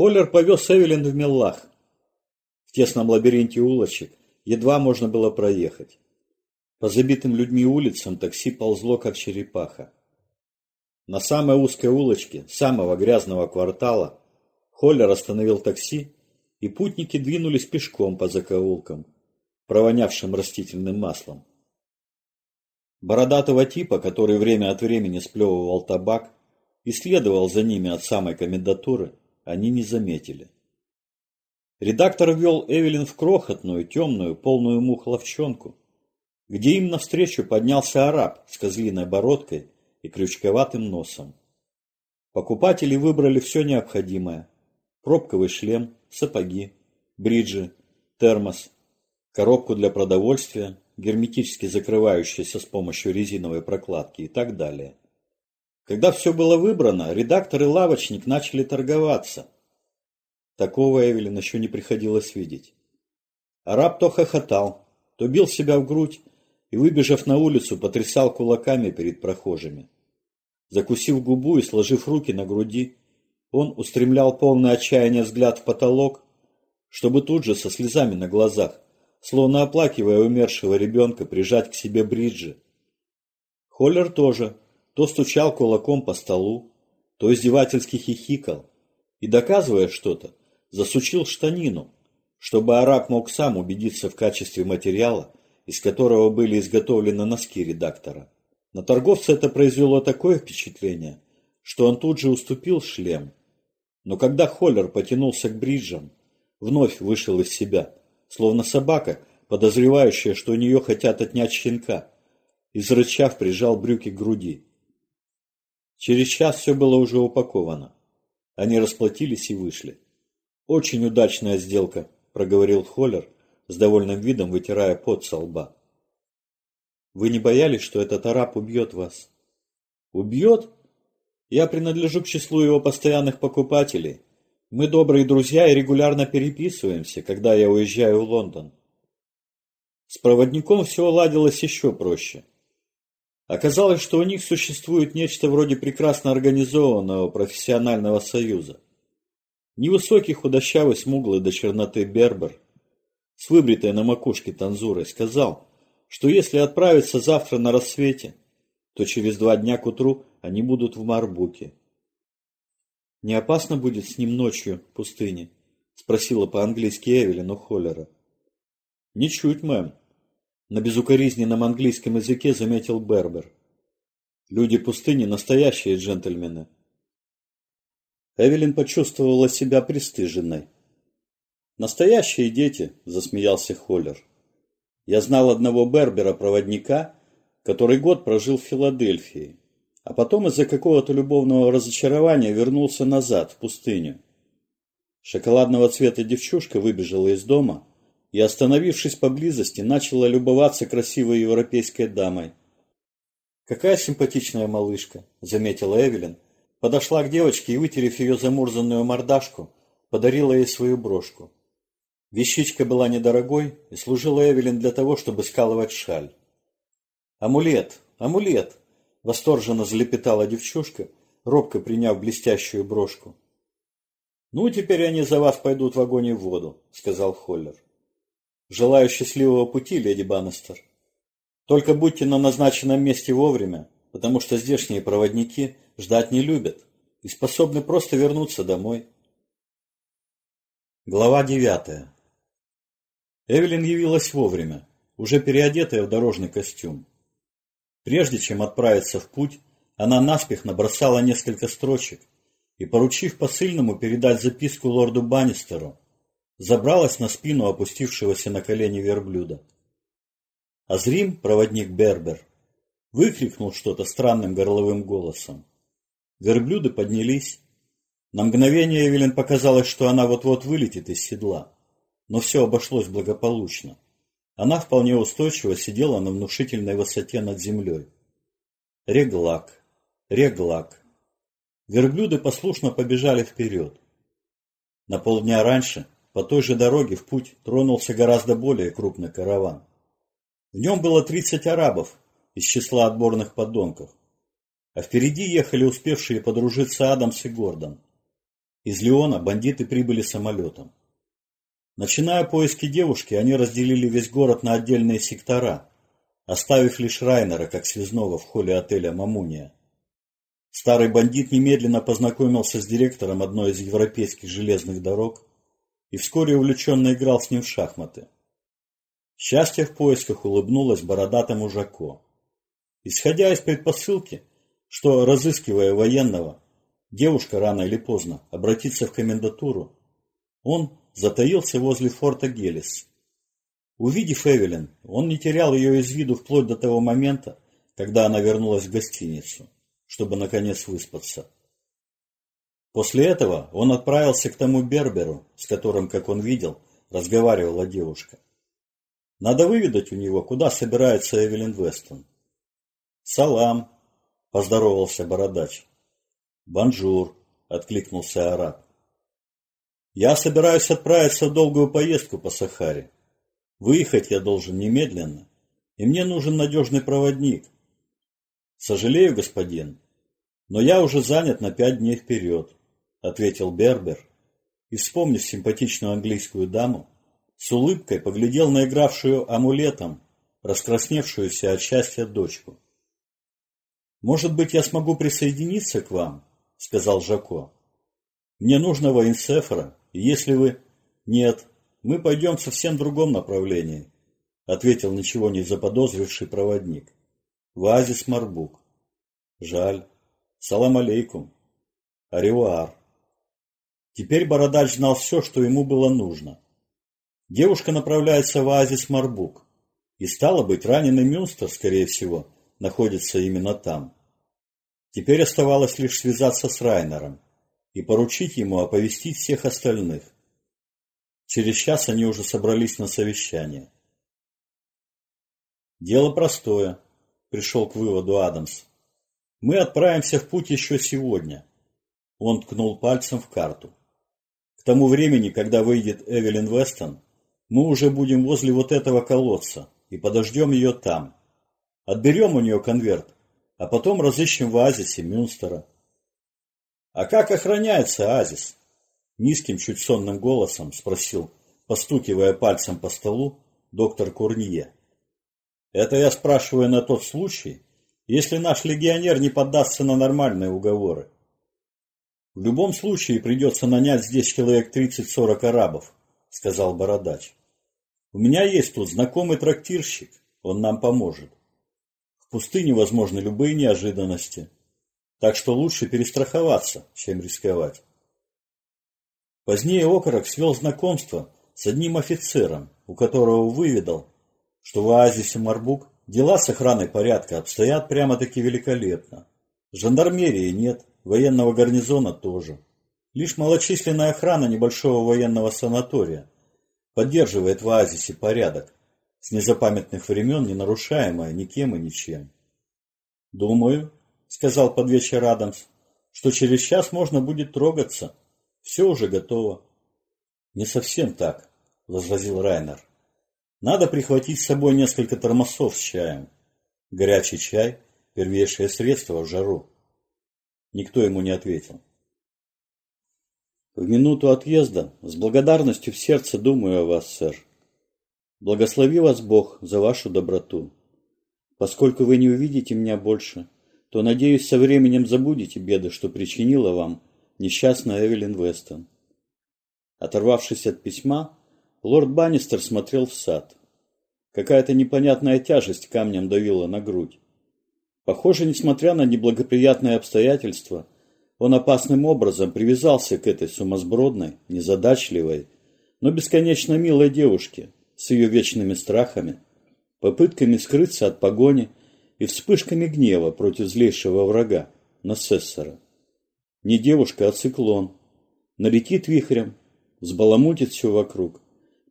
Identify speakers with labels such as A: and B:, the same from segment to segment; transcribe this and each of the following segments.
A: Холлер повез Эвелин в Меллах. В тесном лабиринте улочек едва можно было проехать. По забитым людьми улицам такси ползло, как черепаха. На самой узкой улочке самого грязного квартала Холлер остановил такси, и путники двинулись пешком по закоулкам, провонявшим растительным маслом. Бородатого типа, который время от времени сплевывал табак и следовал за ними от самой комендатуры, они не заметили. Редактор вел Эвелин в крохотную, темную, полную мух ловчонку, где им навстречу поднялся араб с козлиной бородкой и крючковатым носом. Покупатели выбрали все необходимое. Пробковый шлем, сапоги, бриджи, термос, коробку для продовольствия, герметически закрывающийся с помощью резиновой прокладки и так далее. Когда все было выбрано, редактор и лавочник начали торговаться. Такого Эвелин еще не приходилось видеть. Араб то хохотал, то бил себя в грудь и, выбежав на улицу, потрясал кулаками перед прохожими. Закусив губу и сложив руки на груди, он устремлял полный отчаяния взгляд в потолок, чтобы тут же со слезами на глазах словно оплакивая умершего ребенка, прижать к себе бриджи. Холлер тоже то стучал кулаком по столу, то издевательски хихикал и, доказывая что-то, засучил штанину, чтобы араб мог сам убедиться в качестве материала, из которого были изготовлены носки редактора. На торговца это произвело такое впечатление, что он тут же уступил шлем. Но когда Холлер потянулся к бриджам, вновь вышел из себя – словно собака, подозревающая, что у нее хотят отнять щенка, и, зарычав, прижал брюки к груди. Через час все было уже упаковано. Они расплатились и вышли. «Очень удачная сделка», – проговорил Холлер, с довольным видом вытирая пот со лба. «Вы не боялись, что этот араб убьет вас?» «Убьет? Я принадлежу к числу его постоянных покупателей. Мы добрые друзья и регулярно переписываемся, когда я уезжаю в Лондон. С проводником все ладилось еще проще. Оказалось, что у них существует нечто вроде прекрасно организованного профессионального союза. Невысокий худощавый смуглый до черноты Бербер с выбритой на макушке танзурой сказал, что если отправиться завтра на рассвете, то через два дня к утру они будут в Марбуке. «Не опасно будет с ним ночью в пустыне?» – спросила по-английски Эвелин Холлера. «Ничуть, мэм», – на безукоризненном английском языке заметил Бербер. «Люди пустыни – настоящие джентльмены». Эвелин почувствовала себя пристыженной. «Настоящие дети», – засмеялся Холлер. «Я знал одного Бербера-проводника, который год прожил в Филадельфии а потом из-за какого-то любовного разочарования вернулся назад, в пустыню. Шоколадного цвета девчушка выбежала из дома и, остановившись поблизости, начала любоваться красивой европейской дамой. «Какая симпатичная малышка», — заметила Эвелин, подошла к девочке и, вытерев ее замурзанную мордашку, подарила ей свою брошку. Вещичка была недорогой и служила Эвелин для того, чтобы скалывать шаль. «Амулет! Амулет!» Восторженно залепетала девчушка, робко приняв блестящую брошку. «Ну, теперь они за вас пойдут в огонь и в воду», — сказал Холлер. «Желаю счастливого пути, леди Баннестер. Только будьте на назначенном месте вовремя, потому что здешние проводники ждать не любят и способны просто вернуться домой». Глава девятая. Эвелин явилась вовремя, уже переодетая в дорожный костюм. Прежде чем отправиться в путь, она наспех набросала несколько строчек и, поручив посыльному передать записку лорду Баннистеру, забралась на спину опустившегося на колени верблюда. Азрим, проводник Бербер, выкрикнул что-то странным горловым голосом. Верблюды поднялись. На мгновение Эвелин показалось, что она вот-вот вылетит из седла, но все обошлось благополучно. Она вполне устойчиво сидела на внушительной высоте над землей. Реглак, реглак. Верблюды послушно побежали вперед. На полдня раньше по той же дороге в путь тронулся гораздо более крупный караван. В нем было 30 арабов из числа отборных подонков, а впереди ехали успевшие подружиться Адамс и Гордон. Из Леона бандиты прибыли самолетом. Начиная поиски девушки, они разделили весь город на отдельные сектора, оставив лишь Райнера как связного в холле отеля «Мамуния». Старый бандит немедленно познакомился с директором одной из европейских железных дорог и вскоре увлеченно играл с ним в шахматы. Счастье в поисках улыбнулось бородатому Жако. Исходя из предпосылки, что, разыскивая военного, девушка рано или поздно обратится в комендатуру, он затаился возле форта Гелис. Увидев Эвелин, он не терял ее из виду вплоть до того момента, когда она вернулась в гостиницу чтобы наконец выспаться. После этого он отправился к тому Берберу, с которым, как он видел, разговаривала девушка. Надо выведать у него, куда собирается Эвелин Вестон. «Салам!» – поздоровался бородач. «Бонжур!» – откликнулся араб. «Я собираюсь отправиться в долгую поездку по Сахаре. Выехать я должен немедленно, и мне нужен надежный проводник, «Сожалею, господин, но я уже занят на пять дней вперед», — ответил Бербер и, вспомнив симпатичную английскую даму, с улыбкой поглядел на игравшую амулетом, раскрасневшуюся от счастья дочку. «Может быть, я смогу присоединиться к вам?» — сказал Жако. «Мне нужно воинцефра, и если вы...» «Нет, мы пойдем в совсем другом направлении», — ответил ничего не заподозривший проводник. Вазис Марбук. Жаль. Салам алейкум. Аривуар. Теперь Бородач знал все, что ему было нужно. Девушка направляется в оазис Марбук. И стало быть, раненый Мюнстер, скорее всего, находится именно там. Теперь оставалось лишь связаться с Райнером и поручить ему оповестить всех остальных. Через час они уже собрались на совещание. Дело простое пришел к выводу Адамс. Мы отправимся в путь еще сегодня. Он ткнул пальцем в карту. К тому времени, когда выйдет Эвелин Вестон, мы уже будем возле вот этого колодца и подождем ее там. Отберем у нее конверт, а потом разыщем в оазисе Мюнстера. А как охраняется оазис? Низким, чуть сонным голосом спросил, постукивая пальцем по столу, доктор Курнье. Это я спрашиваю на тот случай, если наш легионер не поддастся на нормальные уговоры. В любом случае придется нанять здесь человек 30-40 арабов, сказал Бородач. У меня есть тут знакомый трактирщик, он нам поможет. В пустыне возможны любые неожиданности, так что лучше перестраховаться, чем рисковать. Позднее Окорок свел знакомство с одним офицером, у которого выведал, что в оазисе Марбук дела с охраной порядка обстоят прямо-таки великолепно. Жандармерии нет, военного гарнизона тоже. Лишь малочисленная охрана небольшого военного санатория поддерживает в оазисе порядок, с незапамятных времен не нарушаемая никем и ничем. «Думаю», — сказал под вечер Адамс, — «что через час можно будет трогаться. Все уже готово». «Не совсем так», — возразил Райнер. Надо прихватить с собой несколько термосов с чаем. Горячий чай – первейшее средство в жару. Никто ему не ответил. В минуту отъезда с благодарностью в сердце думаю о вас, сэр. Благослови вас Бог за вашу доброту. Поскольку вы не увидите меня больше, то, надеюсь, со временем забудете беды, что причинила вам несчастная Эвелин Вестон. Оторвавшись от письма, Лорд Баннистер смотрел в сад. Какая-то непонятная тяжесть камнем давила на грудь. Похоже, несмотря на неблагоприятные обстоятельства, он опасным образом привязался к этой сумасбродной, незадачливой, но бесконечно милой девушке с ее вечными страхами, попытками скрыться от погони и вспышками гнева против злейшего врага, Нассессора. Не девушка, а циклон. Налетит вихрем, взбаламутит все вокруг,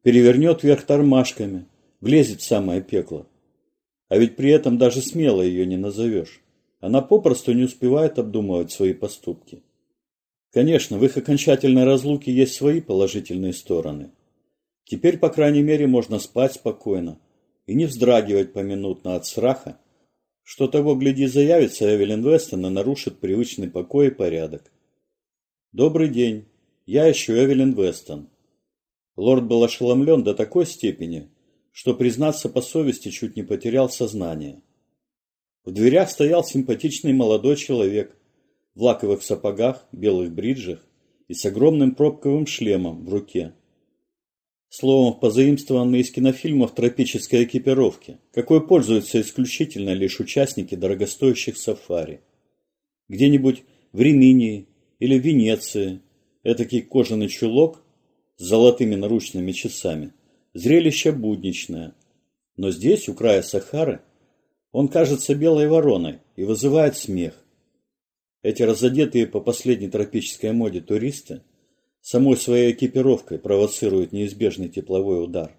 A: перевернет вверх тормашками, влезет в самое пекло. А ведь при этом даже смело ее не назовешь. Она попросту не успевает обдумывать свои поступки. Конечно, в их окончательной разлуке есть свои положительные стороны. Теперь, по крайней мере, можно спать спокойно и не вздрагивать поминутно от страха, что того, гляди, заявится Эвелин Вестон и нарушит привычный покой и порядок. «Добрый день», Я ищу Эвелин Вестон. Лорд был ошеломлен до такой степени, что, признаться по совести, чуть не потерял сознание. В дверях стоял симпатичный молодой человек в лаковых сапогах, белых бриджах и с огромным пробковым шлемом в руке. Словом, позаимствованный из кинофильмов тропической экипировки, какой пользуются исключительно лишь участники дорогостоящих сафари. Где-нибудь в Риминии или Венеции этакий кожаный чулок с золотыми наручными часами. Зрелище будничное. Но здесь, у края Сахары, он кажется белой вороной и вызывает смех. Эти разодетые по последней тропической моде туристы самой своей экипировкой провоцируют неизбежный тепловой удар.